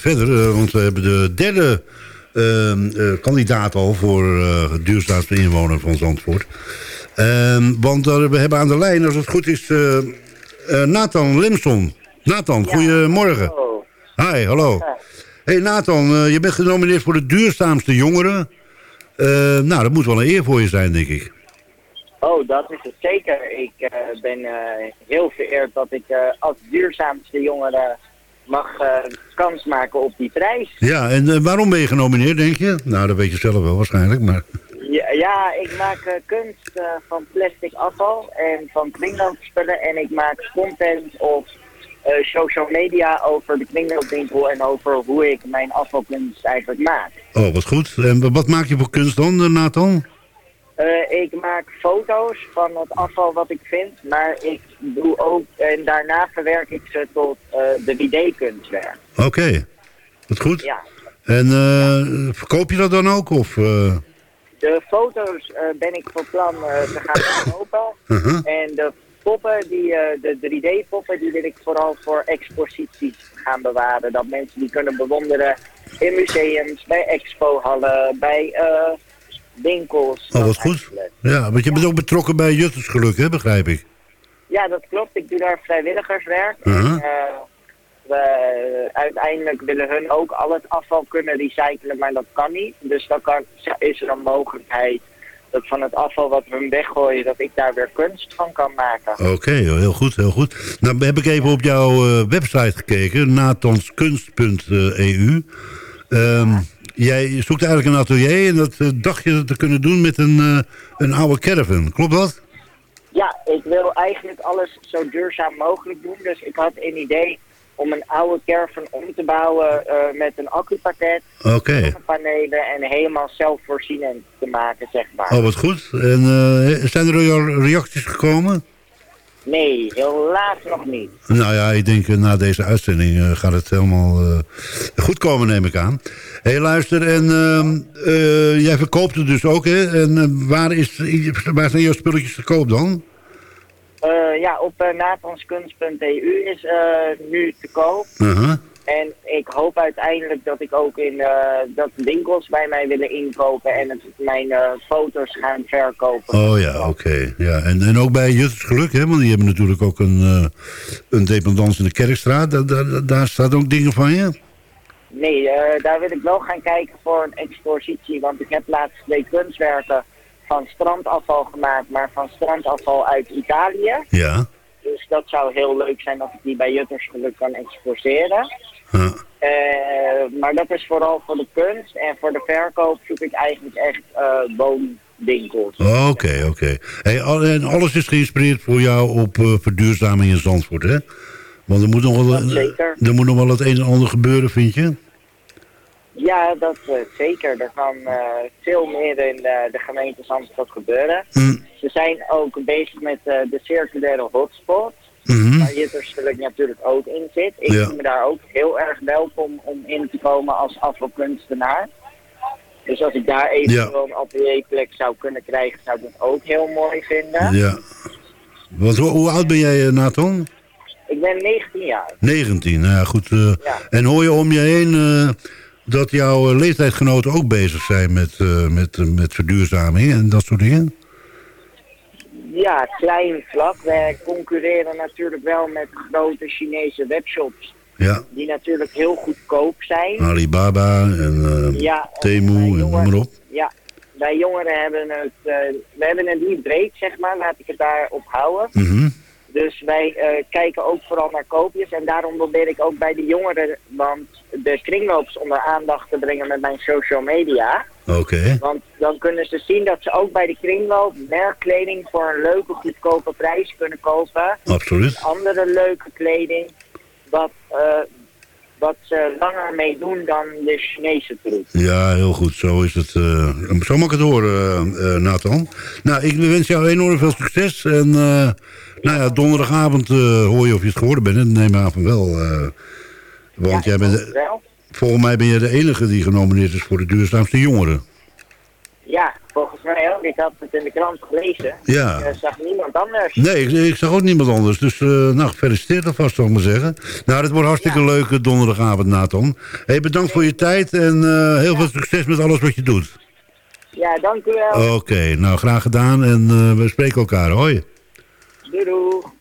Verder, eh, want we hebben de derde eh, eh, kandidaat al voor eh, het duurzaamste inwoner van Zandvoort. Ehm, want we hebben aan de lijn, als het goed is, Nathan Limson. Nathan, goedemorgen. Hi, hallo. Hey Nathan, je bent genomineerd voor de duurzaamste jongeren. Nou, dat moet wel een eer voor je zijn, denk ik. Oh, dat is het zeker. Ik ben heel vereerd dat ik als duurzaamste jongere mag eh, kans maken op die prijs. Ja, en eh, waarom ben je genomineerd, denk je? Nou, dat weet je zelf wel waarschijnlijk, maar... Ja, ja ik maak eh, kunst van plastic afval en van kringloopspullen en ik maak content op social media over de kringloopwinkel en over hoe ik mijn afvalkunst eigenlijk maak. Oh, wat goed. En wat maak je voor kunst dan, Nathan? Eh, ik maak foto's van het afval wat ik vind, maar ik doe ook, en daarna verwerk ik ze tot eh, de 3D-kunstwerk. Oké, wat goed. Ja. En eh, verkoop je dat dan ook? Of, De foto's ben ik van plan te gaan verkopen. uh-huh. En de poppen, die, de 3D-poppen, die wil ik vooral voor exposities gaan bewaren. Dat mensen die kunnen bewonderen in museums, bij expohallen, bij eh, winkels. Oh, wat goed. Ja, want je bent ook betrokken bij Juttersgeluk, hè, begrijp ik. Ja, dat klopt. Ik doe daar vrijwilligerswerk. Uh-huh. En, eh, we, uiteindelijk willen hun ook al het afval kunnen recyclen, maar dat kan niet. Dus dan kan, is er een mogelijkheid dat van het afval wat we weggooien, dat ik daar weer kunst van kan maken. Oké, heel goed, heel goed. Nou heb ik even op jouw eh, website gekeken, natanskunst.eu. Ehm jij zoekt eigenlijk een atelier en dat eh, dacht je te kunnen doen met een, eh, een oude caravan. Klopt dat? Ja, ik wil eigenlijk alles zo duurzaam mogelijk doen. Dus ik had een idee om een oude caravan om te bouwen eh, met een accupakket, Oké. panelen en helemaal zelfvoorzienend te maken, zeg maar. Oh, wat goed. En zijn er al reacties gekomen? Nee, helaas nog niet. Nou ja, ik denk eh, na deze uitzending eh, gaat het helemaal eh, goed komen, neem ik aan. Hé, hey, luister, en ehm, eh, jij verkoopt het dus ook, hè? En waar, is, waar zijn jouw spulletjes te koop dan? Ja, op uh, natanskunst.eu is eh, nu te koop. Uh-huh. En ik hoop uiteindelijk dat ik ook in eh, dat winkels bij mij willen inkopen en het, mijn eh, foto's gaan verkopen. Oh ja, oké. Ja, en, en ook bij Jutters Geluk, hè? Want die hebben natuurlijk ook een, eh een dependance in de Kerkstraat. Daar, daar, daar staat ook dingen van je? Nee, eh, daar wil ik wel gaan kijken voor een expositie, want ik heb laatst twee kunstwerken van strandafval gemaakt, maar van strandafval uit Italië. Ja. Dus dat zou heel leuk zijn dat ik die bij Jutters Geluk kan exposeren. Ja. Eh, maar dat is vooral voor de kunst en voor de verkoop zoek ik eigenlijk echt eh woonwinkels. Oké, oké. Hey, al- en alles is geïnspireerd voor jou op eh, verduurzaming in Zandvoort, hè? Want er moet, nog wel, zeker. er moet nog wel het een en ander gebeuren, vind je? Ja, dat zeker. Er kan veel meer in de gemeente Zandvoort gebeuren. Mm. Ze zijn ook bezig met de circulaire hotspot. Mhm. Waar Juttersgeluk natuurlijk ook in zit. Ik Ja. voel me daar ook heel erg welkom om in te komen als afvalkunstenaar. Dus als ik daar eventueel een atelierplek zou kunnen krijgen, zou ik dat ook heel mooi vinden. Ja. Want hoe, hoe oud ben jij, eh, Nathan? Ik ben 19 jaar. 19, nou ja, goed. eh, En hoor je om je heen eh, dat jouw leeftijdsgenoten ook bezig zijn met, met, met verduurzaming en dat soort dingen? Ja, klein vlak. Wij concurreren natuurlijk wel met grote Chinese webshops. Ja. Die natuurlijk heel goedkoop zijn. Alibaba en Ja, Temu en noem maar op. Ja, wij jongeren hebben het, eh, we hebben het niet breed, zeg maar, laat ik het daarop houden. Mhm. Dus wij eh, kijken ook vooral naar koopjes en daarom probeer ik ook bij de jongeren, want de kringloops onder aandacht te brengen met mijn social media. Oké. Want dan kunnen ze zien dat ze ook bij de kringloop merkkleding voor een leuke, goedkope prijs kunnen kopen. Absoluut. Andere leuke kleding, wat, eh, wat ze langer mee doen dan de Chinese troep. Ja, heel goed. Zo is het. eh, zo mag ik het horen, eh, eh, Nathan. Nou, ik wens jou enorm veel succes. En nou ja, donderdagavond hoor je of je het geworden bent. En neem aan van wel. want jij bent, volgens mij ben je de enige die genomineerd is voor de duurzaamste jongeren. Ja, volgens mij ook. Ik had het in de krant gelezen. Ja. Ik zag niemand anders. Nee, ik, ik zag ook niemand anders. Dus, eh, nou, gefeliciteerd alvast, zal ik maar zeggen. Nou, het wordt hartstikke leuk eh, donderdagavond, Nathan. Hey, bedankt voor je tijd en eh, heel veel succes met alles wat je doet. Ja, dank u wel. Oké, nou, graag gedaan en we spreken elkaar. Hoi. Doei doei.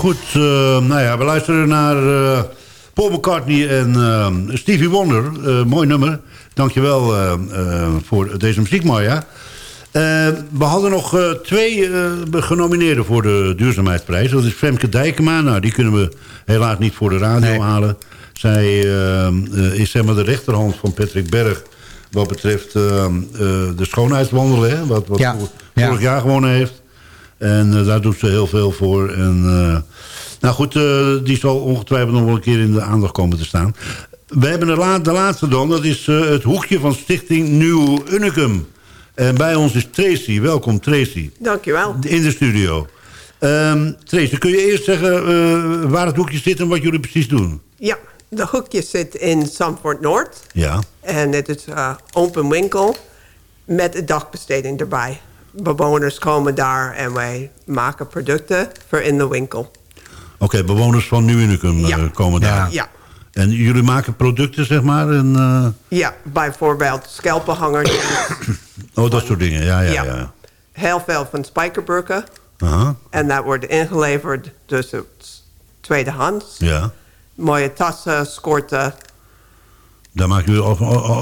Goed, eh, nou ja, we luisteren naar eh, Paul McCartney en eh, Stevie Wonder. Mooi nummer. Dankjewel voor deze muziek, Maya. Eh, we hadden nog twee eh, genomineerden voor de duurzaamheidsprijs. Dat is Femke Dijkema. Nou, die kunnen we helaas niet voor de radio halen. Zij is zeg maar de rechterhand van Patrick Berg... wat betreft de schoonheidswandelen. Hè, wat wat Ja, vor- ja. vorig jaar gewonnen heeft. En eh, daar doet ze heel veel voor. En, eh, nou goed, eh, die zal ongetwijfeld nog wel een keer in de aandacht komen te staan. We hebben de, la- de laatste dan. Dat is het hoekje van Stichting Nieuw Unicum. En bij ons is Tracy. Welkom Tracy. Dankjewel. In de studio. Ehm Tracy, kun je eerst zeggen waar het hoekje zit en wat jullie precies doen? Ja, de hoekje zit in Zandvoort Noord. Ja. En het is eh, open winkel met de dagbesteding erbij. Bewoners komen daar en wij maken producten voor in de winkel. Oké, bewoners van Nieuw Unicum eh, komen daar. Ja. En jullie maken producten, zeg maar? En, eh, Ja, bijvoorbeeld scalpenhangers. oh, dat soort dingen. Ja, ja, ja. Ja. heel veel van spijkerbroeken. Aha, En dat wordt ingeleverd, dus het tweedehands. ja. Mooie tassen, skorten. Daar maken jullie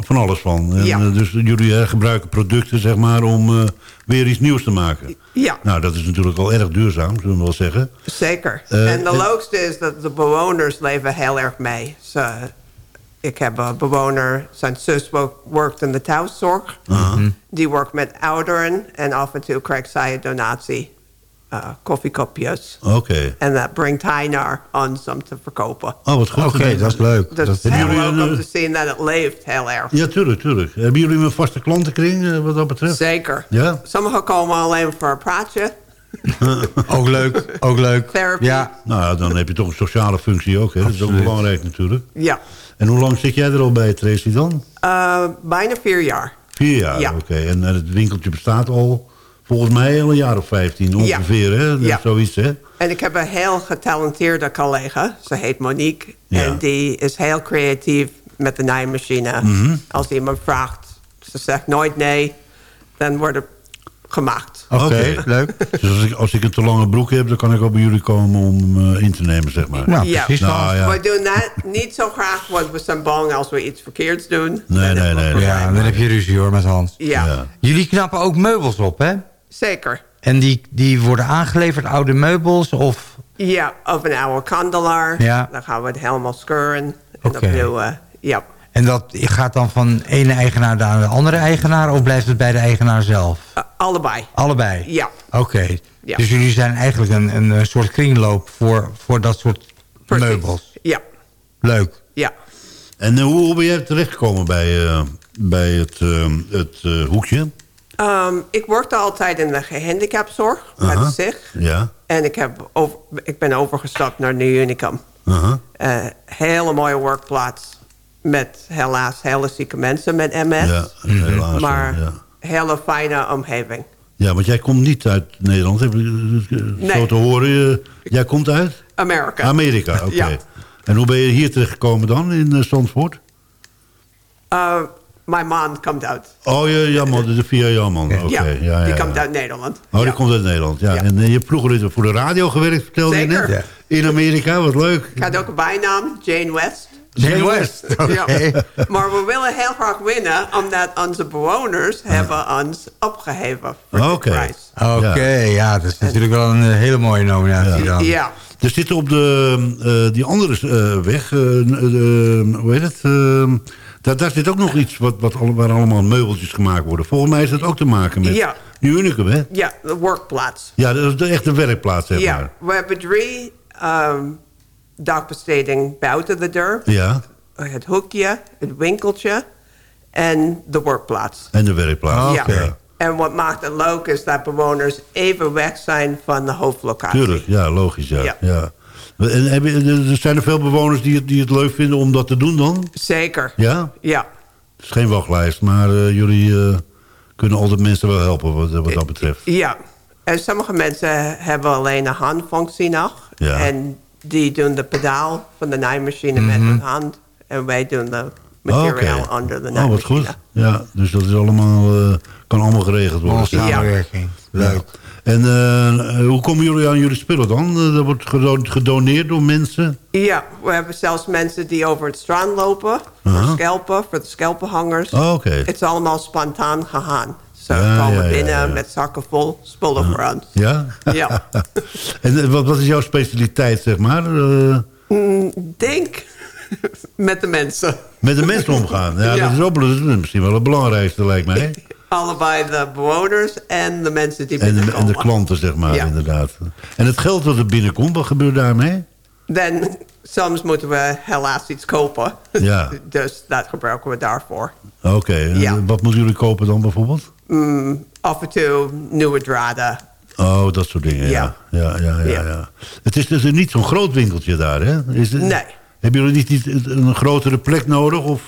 van alles van. Ja. eh, dus jullie eh, gebruiken producten, zeg maar, om eh, weer iets nieuws te maken. Ja, Nou, dat is natuurlijk wel erg duurzaam, zullen we wel zeggen. zeker. En de leukste is dat de bewoners leven heel erg mee. Ze, ik heb een bewoner, zijn zus werkt in de thuiszorg. Die werkt met ouderen en af en toe krijgt zij een donatie. Eh, koffiekopjes. Oké. En dat brengt hij naar ons om te verkopen. Oh, wat goed. Oké, dat is leuk. Dus Dat is heel Hebben jullie leuk een, om eh, te zien dat het leeft heel erg. Ja, tuurlijk, tuurlijk. Hebben jullie een vaste klantenkring, eh, wat dat betreft? Zeker. Ja? Sommigen komen alleen voor een praatje. Ook leuk, ook leuk. Therapy. Ja, Nou, ja, dan heb je toch een sociale functie ook, hè? Dat is ook belangrijk natuurlijk. Ja. En hoe lang zit jij er al bij, Tracy, dan? Eh, bijna vier jaar. Vier jaar, Ja. oké. En het winkeltje bestaat al volgens mij al een jaar of vijftien ongeveer, hè? Ja. Zoiets, hè? En ik heb een heel getalenteerde collega. Ze heet Monique. Ja. En die is heel creatief met de naaimachine. Mhm. Als iemand vraagt, ze zegt nooit nee. Dan wordt het gemaakt. Oké, leuk. Dus als ik, als ik een te lange broek heb, dan kan ik ook bij jullie komen om eh, in te nemen, zeg maar. Nou, Ja. precies. Nou, ja. We doen dat niet zo graag, want we zijn bang als we iets verkeerds doen. Nee, nee, nee. nee. Ja, dan heb je ruzie hoor met Hans. Ja, Ja. Jullie knappen ook meubels op, hè? Zeker. En die, die worden aangeleverd, oude meubels of... Ja, of een oude kandelaar. Ja. Dan gaan we het helemaal scheuren. En Oké. opnieuw, eh, ja. En dat gaat dan van ene eigenaar naar de andere eigenaar... of blijft het bij de eigenaar zelf? Eh, allebei. Allebei? Ja. Oké. Ja. Dus jullie zijn eigenlijk een, een soort kringloop voor, voor dat soort Precies. meubels. Ja, Leuk. ja. En eh, hoe, ben jij terechtgekomen bij, eh, bij het, het eh, hoekje? Ehm, ik werkte altijd in de gehandicaptenzorg bij Aha. de SIG. Ja. En ik, heb over, ik ben overgestapt naar New Unicum. Aha. Eh, hele mooie werkplaats. Met helaas hele zieke mensen met MS. Ja, helaas. maar ja. hele fijne omgeving. ja, want jij komt niet uit Nederland. Eh, Nee. Zo te horen. eh, jij komt uit? Amerika. Amerika, oké. Ja. En hoe ben je hier terechtgekomen dan, in uh, Zandvoort? Mijn man komt uit. Oh, ja, jammer, dus via Jamman. Oké, ja, ja, ja, die ja. komt uit Nederland. Oh, die Ja. komt uit Nederland, ja. Ja. En eh, je hebt vroeger voor de radio gewerkt, vertelde je Zeker. net? In Amerika, wat leuk. Ik had ook een bijnaam, Jane West. Jane West, oké. Ja. Maar we willen heel graag winnen, omdat onze bewoners hebben ons opgeheven voor de Oké. prijs. Oké, ja. dat is natuurlijk wel een eh, hele mooie nominatie dan. Ja, Er zit op de, eh, die andere weg, hoe heet het? Daar, daar zit ook nog iets wat, wat, waar allemaal meubeltjes gemaakt worden. Volgens mij is dat ook te maken met Ja. Unicum, hè? ja de werkplaats. Ja, dat is de echte werkplaats, zeg Ja, maar. we hebben drie um, dagbesteding buiten de deur. Ja, Het hoekje, het winkeltje en de werkplaats. en de werkplaats. ja. En wat maakt het leuk is dat bewoners even weg zijn van de hoofdlocatie. Tuurlijk, ja, logisch, ja. Ja. ja. En er zijn er veel bewoners die het, die het leuk vinden om dat te doen dan? Zeker. Ja? Ja. Het is geen wachtlijst, maar eh, jullie eh, kunnen altijd mensen wel helpen wat, wat dat betreft. Ja. En sommige mensen hebben alleen een handfunctie nog. Ja. En die doen de pedaal van de naaimachine met hun hand. En wij doen de Oh, materiaal oké. onder de Oh, wat goed. Ja, dus dat is allemaal, eh, kan allemaal geregeld worden. Samenwerking. Leuk. En eh, hoe komen jullie aan jullie spullen dan? Eh, Dat wordt gedo- gedoneerd door mensen? Ja, we hebben zelfs mensen die over het strand lopen. Voor schelpen, voor de schelpenhangers. Oh, oké. Het is allemaal spontaan gegaan. Ze Ja, komen ja, ja, binnen ja. met zakken vol spullen voor ons. Ja? Ja. en wat, wat is jouw specialiteit, zeg maar? Eh, Mm, Denk met de mensen. met de mensen omgaan. Ja, Ja. Dat, is ook, dat is misschien wel het belangrijkste, lijkt mij. Allebei de bewoners en de mensen die En de, en de klanten, zeg maar, Ja. inderdaad. En het geld dat er binnenkomt, wat gebeurt daarmee? Dan soms moeten we helaas iets kopen. Ja. dus dat gebruiken we daarvoor. Oké, Ja. wat moeten jullie kopen dan bijvoorbeeld? Mm, af en toe nieuwe draden. Oh, dat soort dingen, ja. Ja, ja, ja, ja. Ja. Het is dus niet zo'n groot winkeltje daar, hè? Is het, Nee. Hebben jullie niet, niet een grotere plek nodig? Of,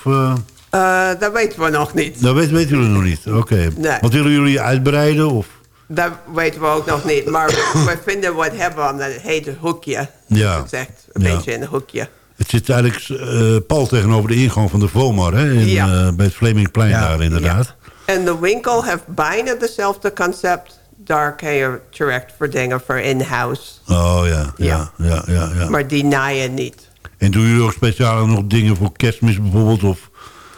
Eh, dat weten we nog niet. dat weten, weten jullie nog niet. Oké. Nee. Want willen jullie uitbreiden? Of? Dat weten we ook nog niet. Maar we vinden wat hebben, omdat het heet een hoekje. Ja. Echt een Ja. beetje in een hoekje. Het zit eigenlijk eh, pal tegenover de ingang van de Vomar, hè? In, Ja. bij het Flemingplein daar, inderdaad. En de winkel heeft bijna dezelfde concept. Daar kan je terecht voor dingen voor in-house. Oh ja, ja, ja, ja. ja, Maar die naaien niet. En doen jullie ook speciaal nog dingen voor kerstmis bijvoorbeeld? Of...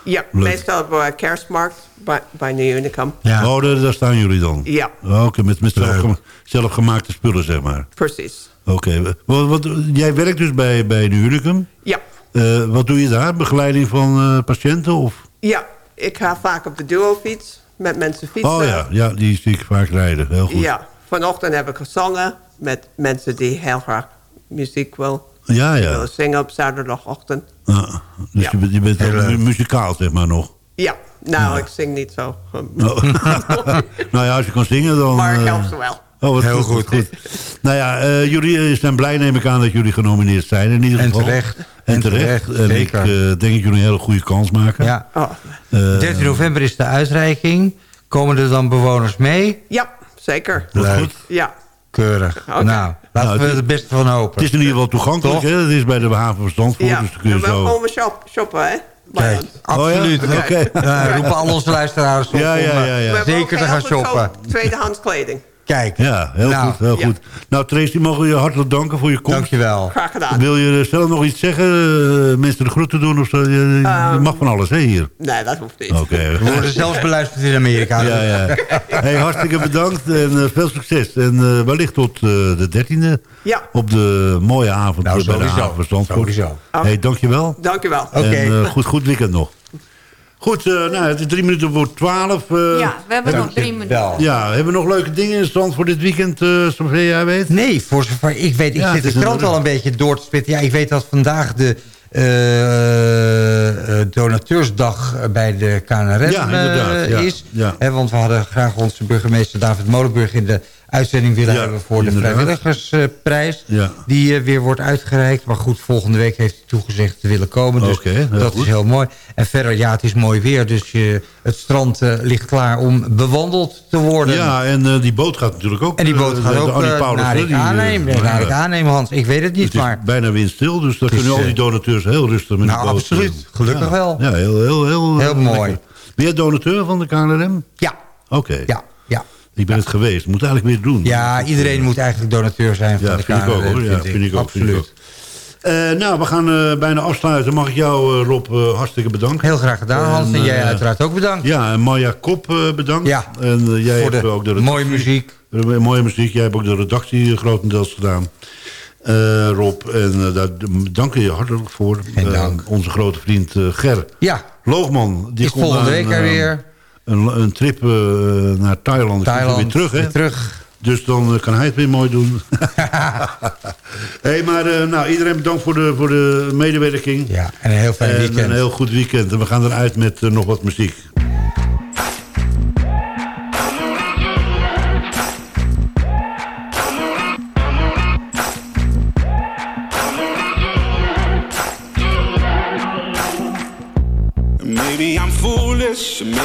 Ja, Leuk. meestal bij kerstmarkt bij, bij New Unicum. Oh, daar, daar staan jullie dan? Ja. Oh, Oké, met, met zelfgema- zelfgemaakte spullen, zeg maar. Precies. Oké. Wat, wat, jij werkt dus bij, bij de Unicum? Ja. Eh, wat doe je daar? Begeleiding van eh, patiënten? Of? Ja, ik ga vaak op de duo-fiets met mensen fietsen. Oh ja, ja, die zie ik vaak rijden. Heel goed. Ja, vanochtend heb ik gezongen met mensen die heel graag muziek wil. Ja, ja. willen zingen op zaterdagochtend. Ah, dus je, bent- je bent mu- muzikaal, zeg maar, nog. Ja, nou, ik zing niet zo. Oh. nou ja, als je kan zingen, dan... Maar ik eh, help ze wel. Oh, wat Heel goed, goed. goed. nou ja, eh, jullie eh, zijn blij, neem ik aan, dat jullie genomineerd zijn. In ieder En geval. terecht. En En terecht. terecht, En ik zeker. denk dat jullie een hele goede kans maken. Ja. Oh. Eh, 13 november is de uitreiking. Komen er dan bewoners mee? Ja, zeker. Leuk. Ja. Keurig. Nou, laten Nou, we het er het beste van hopen. Het is in ieder geval toegankelijk, hè? Het is bij de haven van Zandvoort, Ja, dus kun je zo... komen shop, shoppen, hè? Kijk, absoluut. Oh ja? Oké. Ja, roepen al onze luisteraars op Ja, eh, ja, ja. Zeker te gaan shoppen. Tweedehands kleding. Kijk, Ja, heel Nou, goed, heel ja. goed. Nou, Tracy, mogen we je hartelijk danken voor je komst. dankjewel. Graag gedaan. Wil je zelf nog iets zeggen? eh, mensen de groeten doen of zo? Je, je Ehm, mag van alles, hè, hier? Nee, dat hoeft niet. Oké. We worden zelfs beluisterd in Amerika. Ja, ja. Hey, hartstikke bedankt en eh, veel succes. En eh, wellicht tot eh, de dertiende Ja, op de mooie avond Nou, bij de sowieso. Zandvoort. Sowieso. Hey, dankjewel. dankjewel. Oké. En eh, goed, goed weekend nog. Goed, eh, nou, het is drie minuten voor twaalf. eh, Ja, we hebben nog drie minuten. Wel. ja, hebben we nog leuke dingen in stand voor dit weekend, eh zover jij weet? Nee, voor zover ik weet. Ik Ja, zit de krant een- al een beetje door te spitten. Ja, ik weet dat vandaag de eh, eh, donateursdag bij de KNRM Ja, eh, ja, is. ja. Hè, want we hadden graag onze burgemeester David Molenburg in de uitzending willen Ja, hebben voor de vrijwilligersprijs. Ja. Die eh, weer wordt uitgereikt. Maar goed, volgende week heeft hij toegezegd te willen komen. Dus heel dat goed. is heel mooi. En verder, ja, het is mooi weer. Dus je, het strand eh, ligt klaar om bewandeld te worden. Ja, en eh, die boot gaat natuurlijk ook. En die boot eh, gaat ook Annie eh, Paulus, naar ik die, eh, aannemen. Naar ik aannemen, Hans. Ik weet het niet, Het is maar... bijna windstil, dus dan kunnen al die eh, donateurs heel rustig met nou, de boot. absoluut. eh, Gelukkig ja. wel. Ja, heel, heel, heel, Heel eh, mooi. Ben jij donateur van de KNRM? Ja, Oké. ja. Ik ben het geweest. Moet eigenlijk weer doen. Ja, iedereen moet eigenlijk donateur zijn van Ja, de vind ik ook hoor. Ja, vind ik ook. Absoluut. Eh, nou, we gaan eh, bijna afsluiten. Mag ik jou, eh, Rob, hartstikke bedanken. Heel graag gedaan, Hans. En, En, jij uiteraard ook bedankt. Ja, en Maya Kop bedankt. Ja, En jij voor hebt de ook de mooie muziek. Mooie muziek. Jij hebt ook de redactie grotendeels gedaan. Rob, en daar dank je hartelijk voor. Geen Eh, dank. onze grote vriend Ger Ja, Loogman. Die is komt volgende aan, week er weer. Een, een trip eh, naar Thailand. Thailand, weer terug, hè? weer terug. Dus dan eh, kan hij het weer mooi doen. hey, maar eh, nou, iedereen bedankt voor de, voor de medewerking. Ja, en een heel fijn En weekend. een heel goed weekend. En we gaan eruit met nog wat muziek.